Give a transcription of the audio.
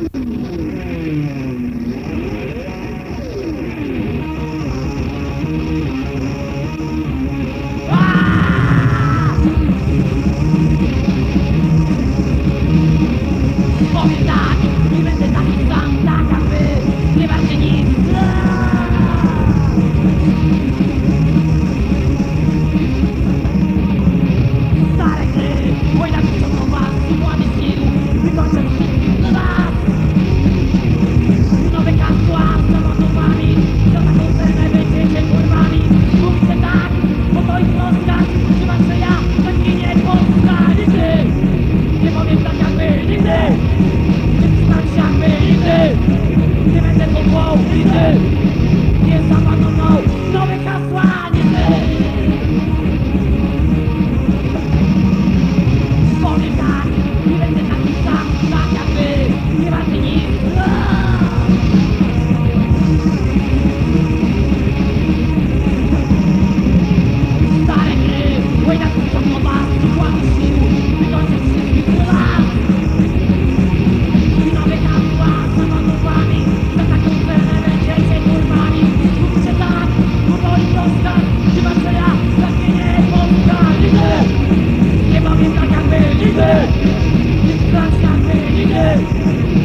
Oh, tak, nie Yeah.